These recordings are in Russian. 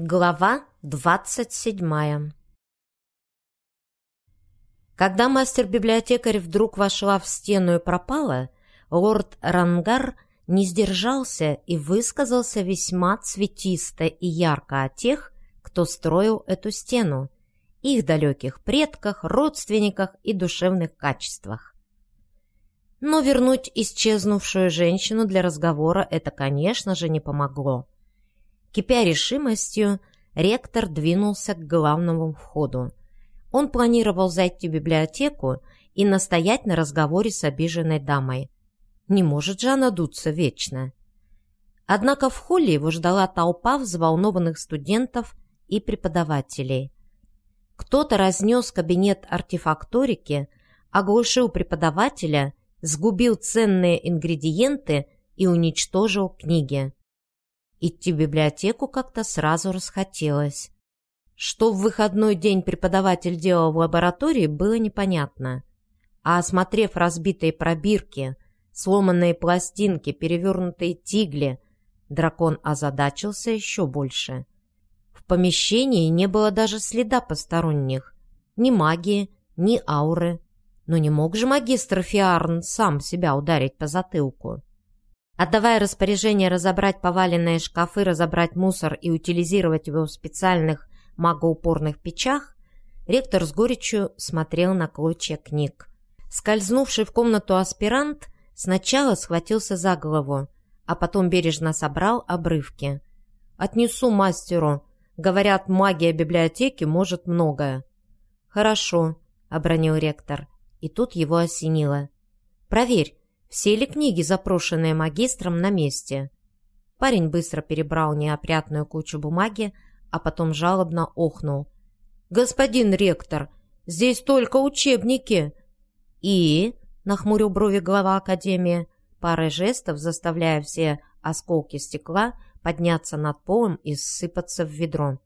Глава двадцать седьмая Когда мастер-библиотекарь вдруг вошла в стену и пропала, лорд Рангар не сдержался и высказался весьма цветисто и ярко о тех, кто строил эту стену, их далеких предках, родственниках и душевных качествах. Но вернуть исчезнувшую женщину для разговора это, конечно же, не помогло. Кипя решимостью, ректор двинулся к главному входу. Он планировал зайти в библиотеку и настоять на разговоре с обиженной дамой. Не может же она дуться вечно. Однако в холле его ждала толпа взволнованных студентов и преподавателей. Кто-то разнес кабинет артефакторики, оглушил преподавателя, сгубил ценные ингредиенты и уничтожил книги. Идти в библиотеку как-то сразу расхотелось. Что в выходной день преподаватель делал в лаборатории, было непонятно. А осмотрев разбитые пробирки, сломанные пластинки, перевернутые тигли, дракон озадачился еще больше. В помещении не было даже следа посторонних. Ни магии, ни ауры. Но не мог же магистр Фиарн сам себя ударить по затылку. Отдавая распоряжение разобрать поваленные шкафы, разобрать мусор и утилизировать его в специальных магоупорных печах, ректор с горечью смотрел на клочья книг. Скользнувший в комнату аспирант сначала схватился за голову, а потом бережно собрал обрывки. «Отнесу мастеру. Говорят, магия библиотеки может многое». «Хорошо», — обронил ректор, и тут его осенило. «Проверь, все ли книги, запрошенные магистром, на месте? Парень быстро перебрал неопрятную кучу бумаги, а потом жалобно охнул. «Господин ректор, здесь только учебники!» «И?» — нахмурил брови глава академии, парой жестов заставляя все осколки стекла подняться над полом и сыпаться в ведро.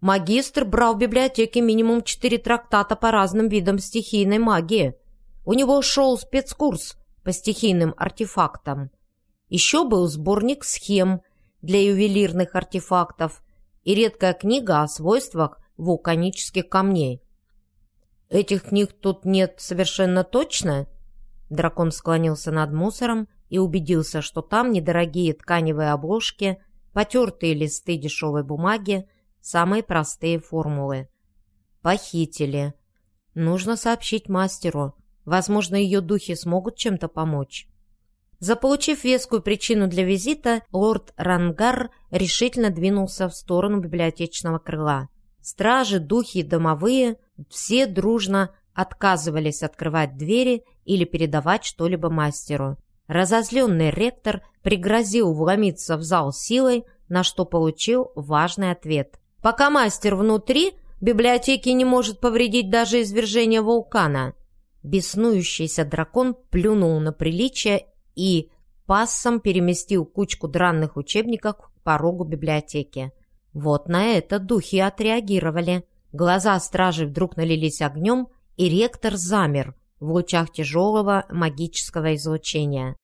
Магистр брал в библиотеке минимум четыре трактата по разным видам стихийной магии. У него шел спецкурс по стихийным артефактам. Еще был сборник схем для ювелирных артефактов и редкая книга о свойствах вулканических камней. «Этих книг тут нет совершенно точно?» Дракон склонился над мусором и убедился, что там недорогие тканевые обложки, потертые листы дешевой бумаги, самые простые формулы. «Похитили. Нужно сообщить мастеру. Возможно, ее духи смогут чем-то помочь. Заполучив вескую причину для визита, лорд Рангар решительно двинулся в сторону библиотечного крыла. Стражи, духи и домовые все дружно отказывались открывать двери или передавать что-либо мастеру. Разозленный ректор пригрозил вломиться в зал силой, на что получил важный ответ. «Пока мастер внутри, библиотеке не может повредить даже извержение вулкана». Беснующийся дракон плюнул на приличие и пассом переместил кучку дранных учебников к порогу библиотеки. Вот на это духи отреагировали. Глаза стражи вдруг налились огнем, и ректор замер в лучах тяжелого магического излучения.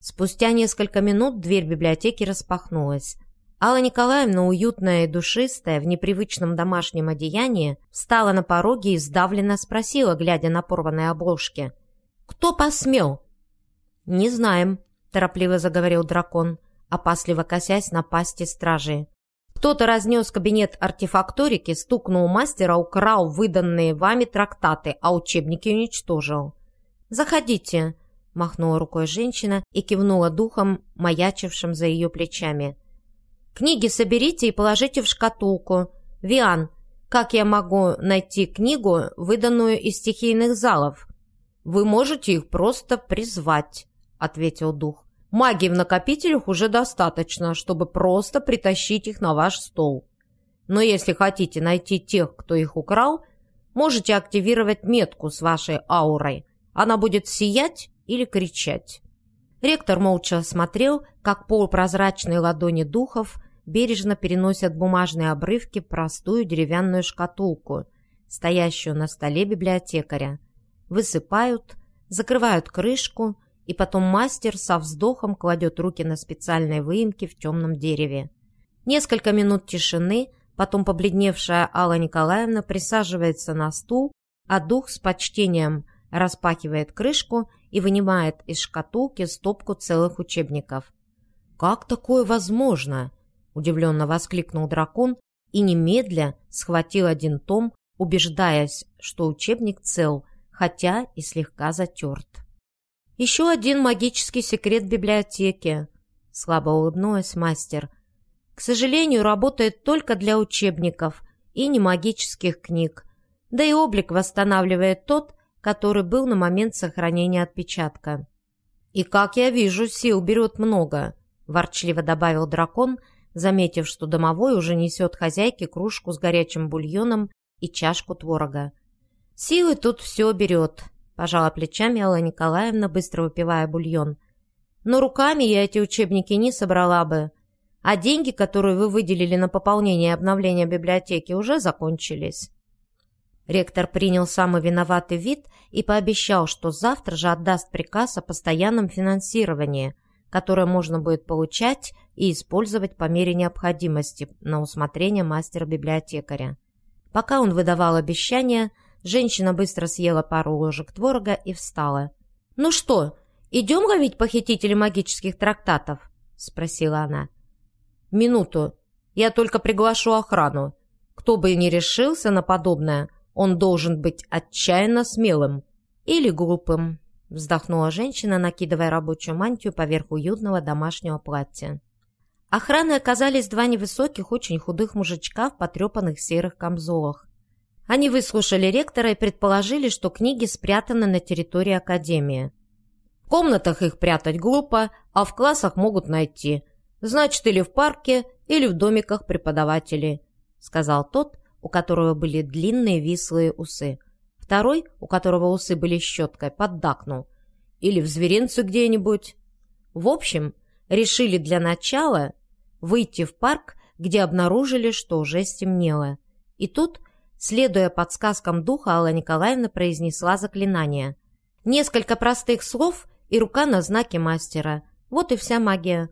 Спустя несколько минут дверь библиотеки распахнулась. Алла Николаевна, уютная и душистая, в непривычном домашнем одеянии, встала на пороге и сдавленно спросила, глядя на порванные обложки. «Кто посмел?» «Не знаем», — торопливо заговорил дракон, опасливо косясь на пасти стражи. «Кто-то разнес кабинет артефакторики, стукнул мастера, украл выданные вами трактаты, а учебники уничтожил». «Заходите», — махнула рукой женщина и кивнула духом, маячившим за ее плечами. Книги соберите и положите в шкатулку. Виан, как я могу найти книгу, выданную из стихийных залов? Вы можете их просто призвать, ответил дух. Магии в накопителях уже достаточно, чтобы просто притащить их на ваш стол. Но если хотите найти тех, кто их украл, можете активировать метку с вашей аурой. Она будет сиять или кричать. Ректор молча смотрел, как полупрозрачные ладони духов бережно переносят бумажные обрывки в простую деревянную шкатулку, стоящую на столе библиотекаря, высыпают, закрывают крышку, и потом мастер со вздохом кладет руки на специальные выемки в темном дереве. Несколько минут тишины, потом побледневшая Алла Николаевна присаживается на стул, а дух с почтением распахивает крышку и вынимает из шкатулки стопку целых учебников. «Как такое возможно?» – удивленно воскликнул дракон и немедля схватил один том, убеждаясь, что учебник цел, хотя и слегка затерт. «Еще один магический секрет библиотеки», – слабо улыбнулась мастер. «К сожалению, работает только для учебников и не магических книг, да и облик восстанавливает тот, который был на момент сохранения отпечатка. «И, как я вижу, сил берет много», – ворчливо добавил дракон, заметив, что домовой уже несет хозяйке кружку с горячим бульоном и чашку творога. «Силы тут все берет», – пожала плечами Алла Николаевна, быстро выпивая бульон. «Но руками я эти учебники не собрала бы, а деньги, которые вы выделили на пополнение и обновление библиотеки, уже закончились». Ректор принял самый виноватый вид и пообещал, что завтра же отдаст приказ о постоянном финансировании, которое можно будет получать и использовать по мере необходимости на усмотрение мастера-библиотекаря. Пока он выдавал обещание, женщина быстро съела пару ложек творога и встала. «Ну что, идем ловить похитителей магических трактатов?» – спросила она. «Минуту. Я только приглашу охрану. Кто бы и не решился на подобное – он должен быть отчаянно смелым или глупым», вздохнула женщина, накидывая рабочую мантию поверх уютного домашнего платья. Охраной оказались два невысоких, очень худых мужичка в потрепанных серых камзолах. Они выслушали ректора и предположили, что книги спрятаны на территории Академии. В комнатах их прятать глупо, а в классах могут найти. Значит, или в парке, или в домиках преподавателей, сказал тот, у которого были длинные вислые усы. Второй, у которого усы были щеткой, поддакнул. Или в зверинце где-нибудь. В общем, решили для начала выйти в парк, где обнаружили, что уже стемнело. И тут, следуя подсказкам духа, Алла Николаевна произнесла заклинание. Несколько простых слов и рука на знаке мастера. Вот и вся магия.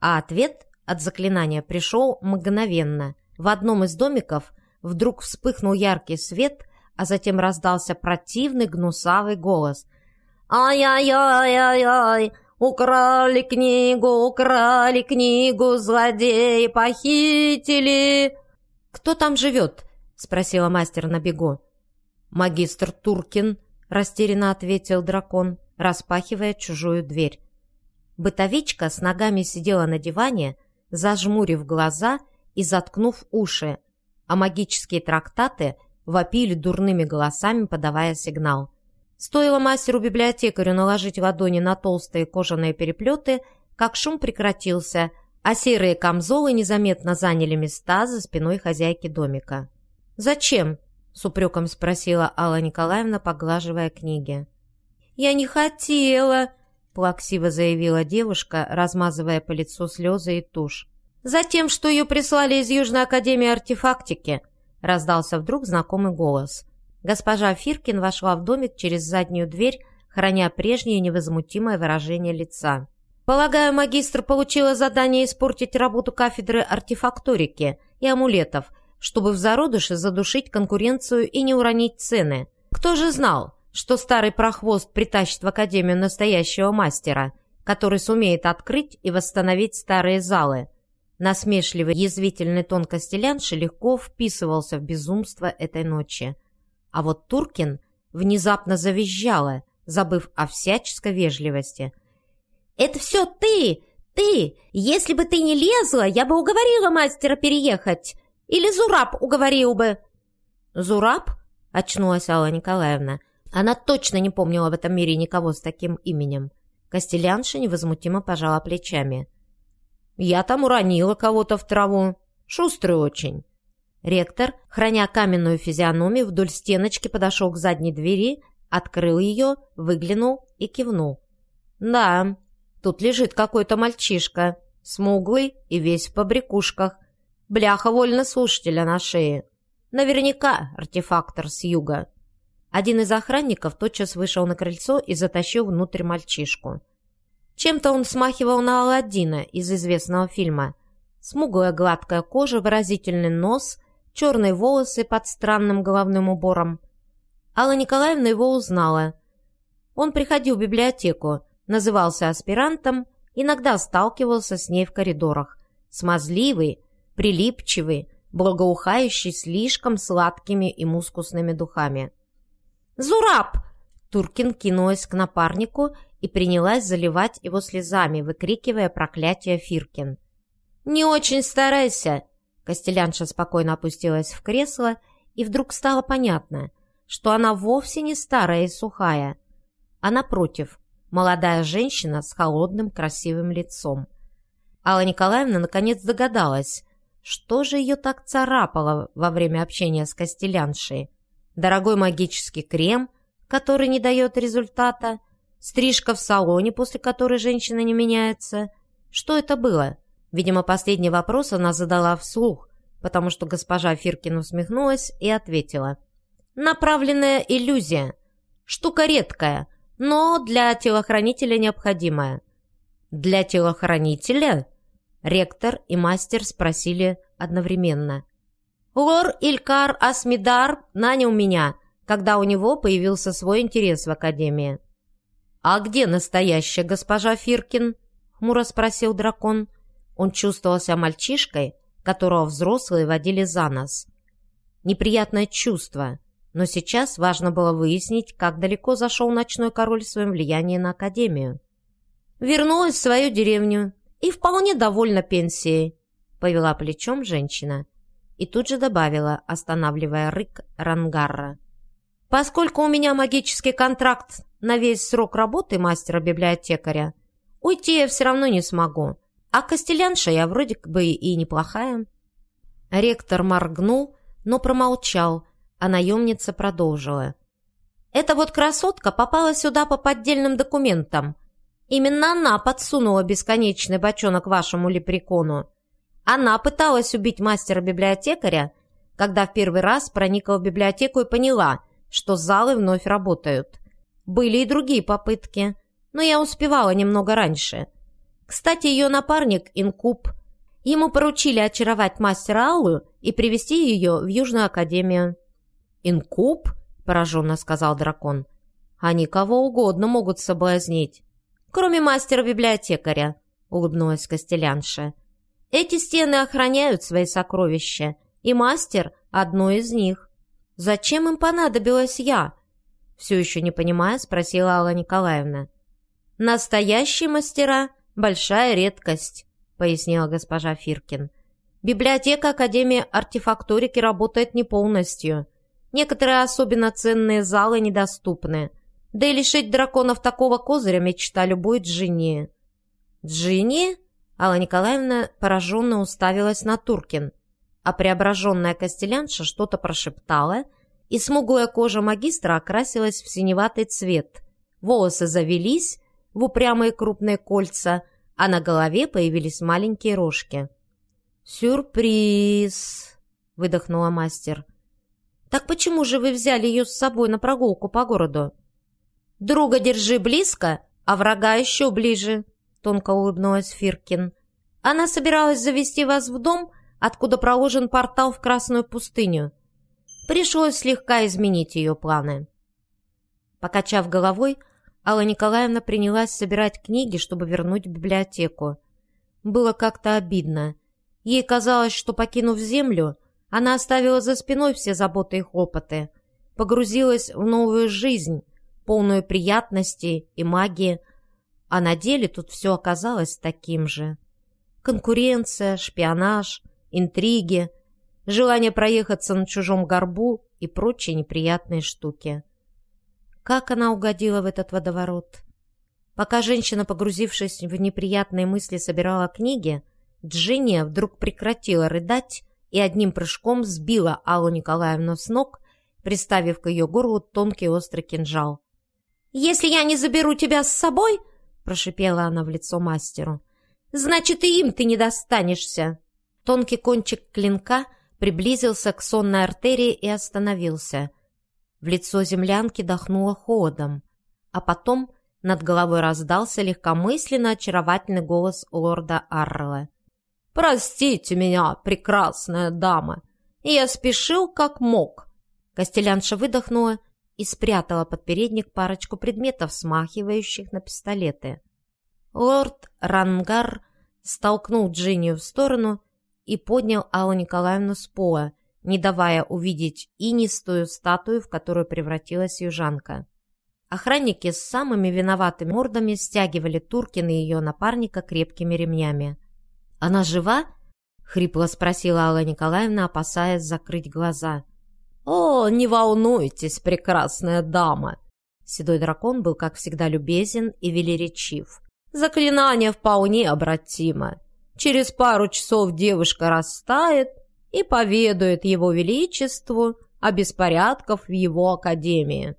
А ответ от заклинания пришел мгновенно. В одном из домиков Вдруг вспыхнул яркий свет, а затем раздался противный гнусавый голос. «Ай-яй-яй-яй-яй! Украли книгу, украли книгу, злодеи похитили!» «Кто там живет?» — спросила мастер на бегу. «Магистр Туркин», — растерянно ответил дракон, распахивая чужую дверь. Бытовичка с ногами сидела на диване, зажмурив глаза и заткнув уши, а магические трактаты вопили дурными голосами, подавая сигнал. Стоило мастеру-библиотекарю наложить ладони на толстые кожаные переплеты, как шум прекратился, а серые камзолы незаметно заняли места за спиной хозяйки домика. «Зачем?» — с упреком спросила Алла Николаевна, поглаживая книги. «Я не хотела!» — плаксиво заявила девушка, размазывая по лицу слезы и тушь. «Затем, что ее прислали из Южной Академии артефактики», — раздался вдруг знакомый голос. Госпожа Фиркин вошла в домик через заднюю дверь, храня прежнее невозмутимое выражение лица. «Полагаю, магистр получила задание испортить работу кафедры артефакторики и амулетов, чтобы в зародыше задушить конкуренцию и не уронить цены. Кто же знал, что старый прохвост притащит в Академию настоящего мастера, который сумеет открыть и восстановить старые залы?» Насмешливый, язвительный тон Костелянши легко вписывался в безумство этой ночи. А вот Туркин внезапно завизжала, забыв о всяческой вежливости. «Это все ты! Ты! Если бы ты не лезла, я бы уговорила мастера переехать! Или Зураб уговорил бы!» «Зураб?» — очнулась Алла Николаевна. Она точно не помнила в этом мире никого с таким именем. Костелянша невозмутимо пожала плечами. Я там уронила кого-то в траву. Шустрый очень». Ректор, храня каменную физиономию, вдоль стеночки подошел к задней двери, открыл ее, выглянул и кивнул. «Да, тут лежит какой-то мальчишка, смуглый и весь в побрякушках. Бляха вольно слушателя на шее. Наверняка артефактор с юга». Один из охранников тотчас вышел на крыльцо и затащил внутрь мальчишку. Чем-то он смахивал на Аладдина из известного фильма. Смуглая гладкая кожа, выразительный нос, черные волосы под странным головным убором. Алла Николаевна его узнала. Он приходил в библиотеку, назывался аспирантом, иногда сталкивался с ней в коридорах. Смазливый, прилипчивый, благоухающий слишком сладкими и мускусными духами. «Зураб!» Туркин кинулась к напарнику и принялась заливать его слезами, выкрикивая проклятие Фиркин. «Не очень старайся!» Костелянша спокойно опустилась в кресло, и вдруг стало понятно, что она вовсе не старая и сухая, а напротив, молодая женщина с холодным красивым лицом. Алла Николаевна наконец догадалась, что же ее так царапало во время общения с Костеляншей. Дорогой магический крем, который не дает результата, стрижка в салоне, после которой женщина не меняется. Что это было? Видимо, последний вопрос она задала вслух, потому что госпожа Фиркин усмехнулась и ответила. «Направленная иллюзия. Штука редкая, но для телохранителя необходимая». «Для телохранителя?» Ректор и мастер спросили одновременно. «Лор Илькар Асмидар нанял меня, когда у него появился свой интерес в Академии». «А где настоящая госпожа Фиркин?» — хмуро спросил дракон. Он чувствовал себя мальчишкой, которого взрослые водили за нос. Неприятное чувство, но сейчас важно было выяснить, как далеко зашел ночной король в своем влиянии на Академию. «Вернулась в свою деревню и вполне довольна пенсией», — повела плечом женщина и тут же добавила, останавливая рык Рангарра. «Поскольку у меня магический контракт на весь срок работы мастера-библиотекаря, уйти я все равно не смогу, а Костелянша я вроде бы и неплохая». Ректор моргнул, но промолчал, а наемница продолжила. «Эта вот красотка попала сюда по поддельным документам. Именно она подсунула бесконечный бочонок вашему лепрекону. Она пыталась убить мастера-библиотекаря, когда в первый раз проникла в библиотеку и поняла, что залы вновь работают. Были и другие попытки, но я успевала немного раньше – кстати, ее напарник Инкуб. Ему поручили очаровать мастера Аллу и привести ее в Южную Академию. «Инкуб?» – пораженно сказал дракон. «Они кого угодно могут соблазнить, кроме мастера-библиотекаря», – улыбнулась Костелянша. «Эти стены охраняют свои сокровища, и мастер – одно из них. Зачем им понадобилась я?» Все еще не понимая, спросила Алла Николаевна. «Настоящие мастера большая редкость», — пояснила госпожа Фиркин. «Библиотека Академии артефакторики работает не полностью. Некоторые особенно ценные залы недоступны. Да и лишить драконов такого козыря мечта любой Джинни». «Джинни?» Алла Николаевна пораженно уставилась на Туркин, а преображенная костелянша что-то прошептала, и смуглая кожа магистра окрасилась в синеватый цвет. Волосы завелись, в упрямые крупные кольца, а на голове появились маленькие рожки. «Сюрприз!» — выдохнула мастер. «Так почему же вы взяли ее с собой на прогулку по городу?» «Друга держи близко, а врага еще ближе», — тонко улыбнулась Фиркин. «Она собиралась завести вас в дом, откуда проложен портал в Красную пустыню. Пришлось слегка изменить ее планы». Покачав головой, Алла Николаевна принялась собирать книги, чтобы вернуть в библиотеку. Было как-то обидно. Ей казалось, что, покинув землю, она оставила за спиной все заботы и хлопоты, погрузилась в новую жизнь, полную приятностей и магии, а на деле тут все оказалось таким же. Конкуренция, шпионаж, интриги, желание проехаться на чужом горбу и прочие неприятные штуки. Как она угодила в этот водоворот? Пока женщина, погрузившись в неприятные мысли, собирала книги, Джинния вдруг прекратила рыдать и одним прыжком сбила Аллу Николаевну с ног, приставив к ее горлу тонкий острый кинжал. «Если я не заберу тебя с собой, — прошипела она в лицо мастеру, — значит, и им ты не достанешься!» Тонкий кончик клинка приблизился к сонной артерии и остановился. В лицо землянки дохнуло холодом, а потом над головой раздался легкомысленно очаровательный голос лорда Аррела. «Простите меня, прекрасная дама, я спешил как мог». Костелянша выдохнула и спрятала под передник парочку предметов, смахивающих на пистолеты. Лорд Рангар столкнул Джиннию в сторону и поднял Аллу Николаевну с пола, не давая увидеть инистую статую, в которую превратилась южанка. Охранники с самыми виноватыми мордами стягивали Туркина и ее напарника крепкими ремнями. «Она жива?» — хрипло спросила Алла Николаевна, опасаясь закрыть глаза. «О, не волнуйтесь, прекрасная дама!» Седой дракон был, как всегда, любезен и велеречив. «Заклинание вполне обратимо. Через пару часов девушка растает и поведает его величеству о беспорядках в его академии».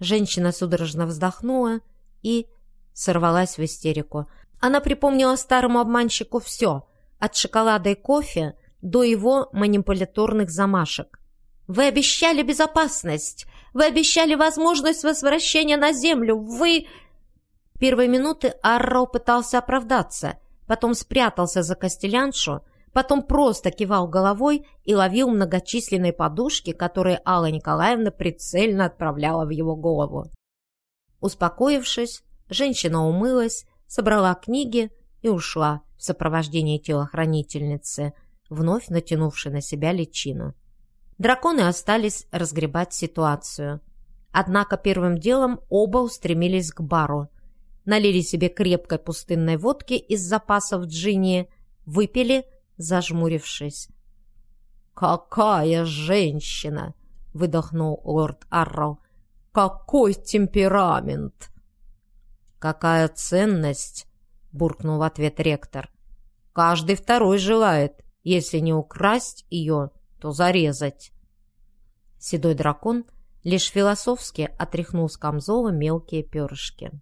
Женщина судорожно вздохнула и сорвалась в истерику. Она припомнила старому обманщику все, от шоколада и кофе до его манипуляторных замашек. «Вы обещали безопасность! Вы обещали возможность возвращения на Землю! Вы...» Первые минуты Арро пытался оправдаться, потом спрятался за костеляншу, потом просто кивал головой и ловил многочисленные подушки, которые Алла Николаевна прицельно отправляла в его голову. Успокоившись, женщина умылась, собрала книги и ушла в сопровождении телохранительницы, вновь натянувшей на себя личину. Драконы остались разгребать ситуацию. Однако первым делом оба устремились к бару. Налили себе крепкой пустынной водки из запасов джинни, выпили зажмурившись. «Какая женщина!» — выдохнул лорд Арроу. «Какой темперамент!» «Какая ценность!» — буркнул в ответ ректор. «Каждый второй желает, если не украсть ее, то зарезать». Седой дракон лишь философски отряхнул с камзола мелкие перышки.